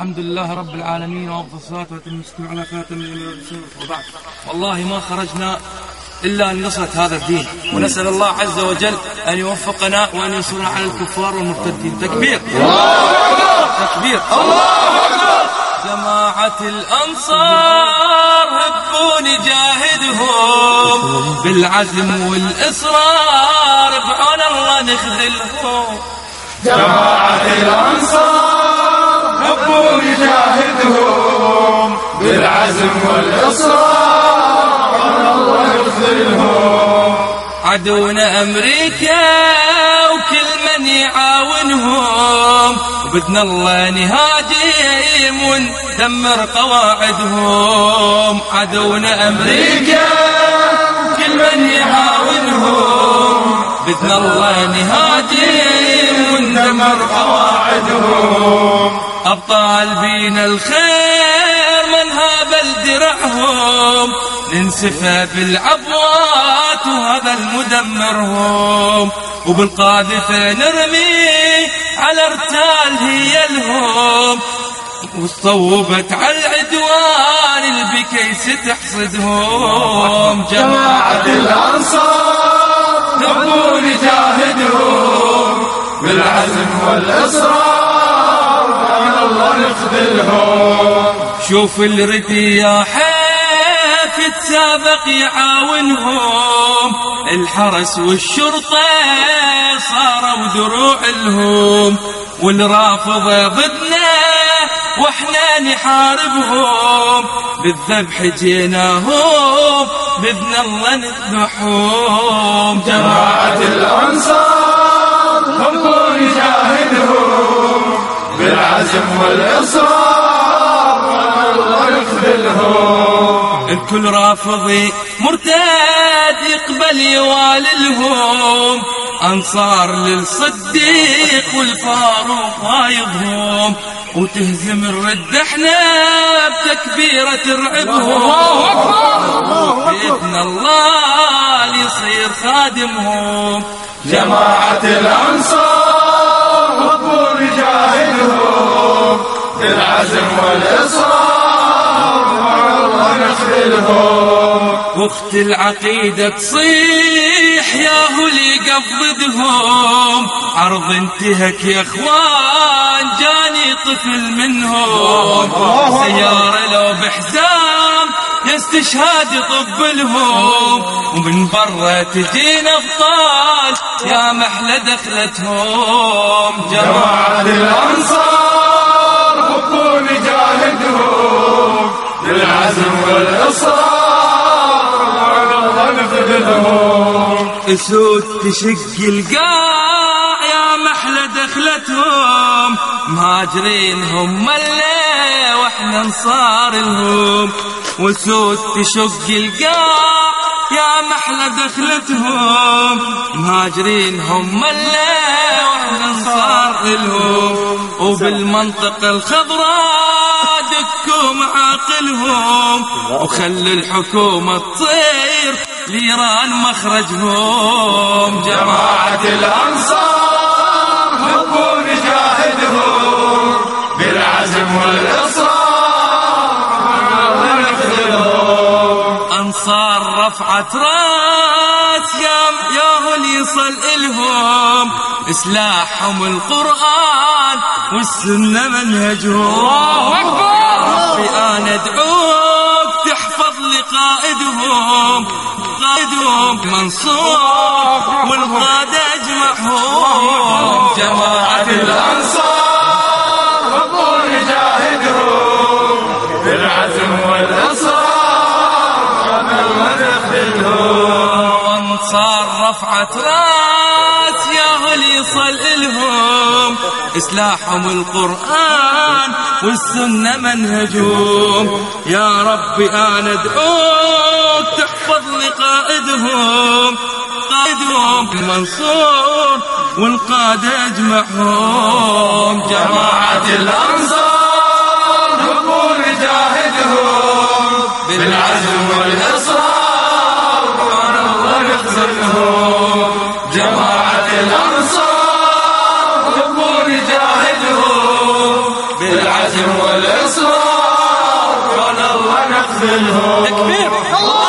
الحمد لله رب العالمين وأفضل الصلاة واتم المسلم على خاتم وبعد والله ما خرجنا إلا لنصرة هذا الدين ونسأل الله عز وجل أن يوفقنا وأن ينصرنا على الكفار والمرتدين. تكبير. تكبير. جماعة الأنصار هبوا نجاهدهم بالعزم والإصرار بعون الله نخذلهم. جماعة الأنصار هبوا نجاهدهم بالعزم والإصرار الله نخذلهم عدونا أمريكا وكل من يعاونهم وبدن الله نهاجم وندمر قواعدهم. عدونا أمريكا كل من يعاونهم بإذن الله نهاجم وندمر قواعدهم. أبطال بينا الخير من هابل درعهم ننسفى بالعبوات وهذا المدمرهم وبالقاذفة نرمي على ارتال هي الهم. وصوبت على العدوان البكيس تحصدهم. جماعة الأنصار هبوا نجاهدهم بالعزم والإصرار. شوف الردي يا حيف تسابق يعاونهم. الحرس والشرطة صاروا دروع لهم والرافضة ضدنا وإحنا نحاربهم. بالذبح جيناهم بإذن الله نذبحهم. جماعة الأنصار هبوا نجاهدهم بالعزم نخذلهم الكل رافضي مرتاد يقبل يواللهم أنصار للصديق والفاروق وايضهم. وتهزم الرد إحنا بتكبيرة ترعبهم. بإذن الله ليصير خادمهم. جماعة الأنصار. واخت العقيدة تصيح يا هلي قفضدهم عرض انتهك يا إخوان جاني طفل منهم. سيارة لو بحزام يا استشهاد يطب لهم ومن برا تجينا أبطال يا محلى دخلتهم. جماعة الأنصار هبوا نجاهدهم بالعزم والإصرار اسود تشق القاع يا محلى دخلتهم. مهاجرين هم اللي وإحنا انصار لهم. وسود تشق القاع يا محلى دخلتهم. مهاجرين هم اللي وإحنا انصار لهم. وبالمنطقة الخضراء دكوا معاقلهم وخلوا الحكومة تطير لإيران مخرجهم. جماعة الأنصار هبوا نجاهدهم بالعزم والإصرار. الله أنصار رفعت رأس يا يا هل يصل إلهم سلاحهم القرآن والسنة منهجهم. ربي أنا أدعوك تحفظ لقائدهم قائدهم منصور والقادة أجمعهم. جماعة الأنصار هبوا نجاهدهم بالعزم والإصرار بعون الله نخذلهم وانصار رفعت رأس. يا هل يصل إلهم سلاحهم القرآن والسنة منهجهم. يا ربي أنا أدعوك تحفظ لقائدهم قائدهم منصور والقادة أجمعهم. جماعة الأنصار هبوا نجاهدهم. بالعزم والإصرار بعون الله نخذلهم والإصرار كون